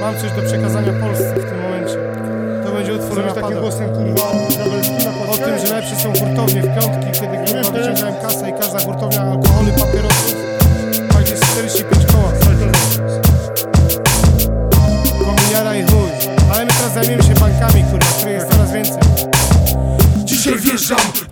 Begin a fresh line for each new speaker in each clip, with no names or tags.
Mam coś do przekazania Polsce w tym momencie. To będzie utwór
Zamiast takim głosem kurwa
O tym, że lepsze są hurtownie w piątki, kiedy kurwa wyciągałem kasę i każda hurtownia alkoholu, papierosów płaci 45 koła. Kominiara i chuj. Ale my teraz zajmiemy się bankami, kurwa, których jest coraz więcej.
Dzisiaj wjeżdżam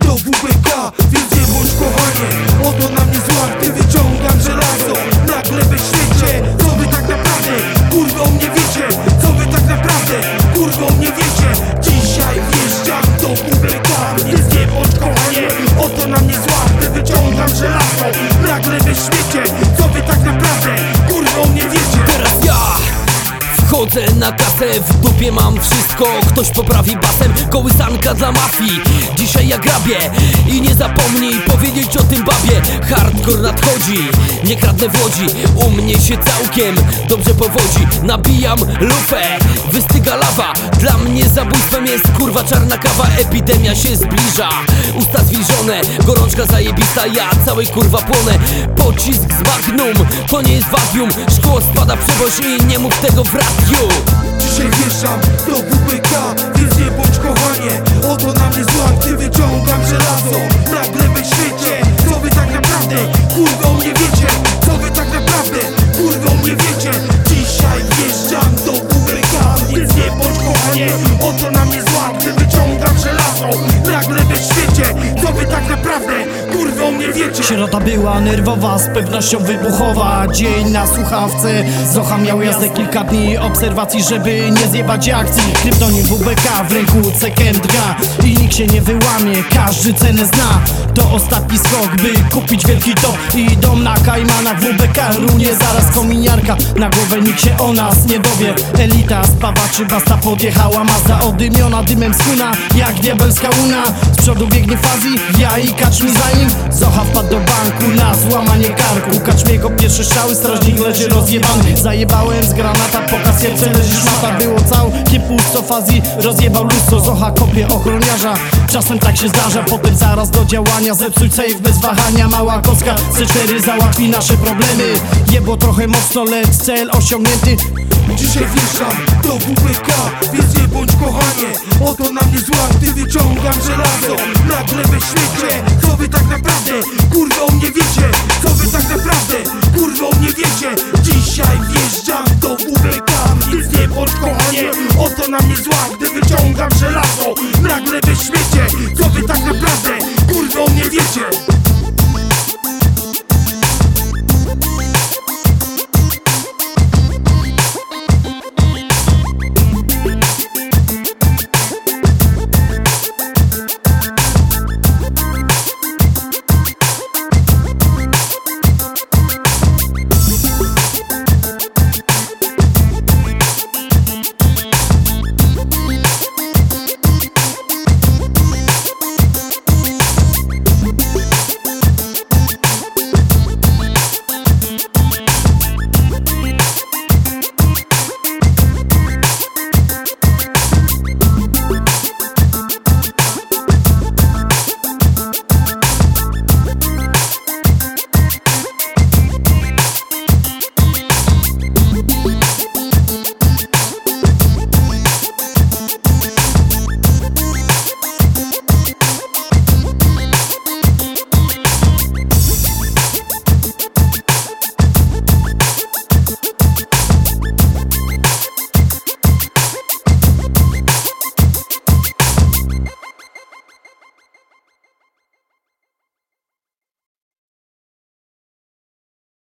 Na
kasę, w dupie mam wszystko. Ktoś poprawi basem, kołysanka dla mafii. Dzisiaj ja grabię i nie zapomnij powiedzieć o tym babie. Hardcore nadchodzi, nie kradnę w łodzi U mnie się całkiem dobrze powodzi. Nabijam lufę, wystyga lawa Dla mnie zabójstwem jest kurwa czarna kawa. Epidemia się zbliża, usta zwilżone Gorączka zajebista, ja całej kurwa płonę. Pocisk z magnum, to nie jest wagium Szkło spada przeboś i nie mów tego w radiu
Dzisiaj wjeżdżam do WBK,
Środa była nerwowa, z pewnością wybuchowa. Dzień na słuchawce Zocha miał jazdę kilka dni obserwacji, żeby nie zjebać akcji. Kryptonim WBK, w ręku I nikt się nie wyłamie, każdy cenę zna. To ostatni skok, by kupić wielki top. I dom na Kajmanach WBK Runie zaraz kominiarka, na głowę nikt się o nas nie dowie. Elita spawaczy, basta podjechała Mazda Odymiona dymem skuna, jak diabelska una Z przodu biegnie fazi, ja i kacz mi za nim. Zocha wpadł do banku na złamanie karku. Kaczmiego pierwsze strzały, strażnik leży rozjebany. Zajebałem z granata, po kasierce leży szmata Było całkiem pusto, fazi rozjebał lustro Zocha kopie ochroniarza, czasem tak się zdarza Potem zaraz do działania, zepsuj safe bez wahania Mała kostka, C4 załatwi nasze problemy. Jebło trochę mocno, lecz cel osiągnięty.
Dzisiaj wjeżdżam do WBK, więc nie bądź kochanie. Oto na mnie zła, gdy wyciągam żelazo. Nagle we świecie, co wy tak naprawdę? Kurwa o mnie wiecie, co wy tak naprawdę? Kurwa o mnie wiecie. Dzisiaj wjeżdżam do WBK, więc nie bądź kochanie. Oto na mnie zła,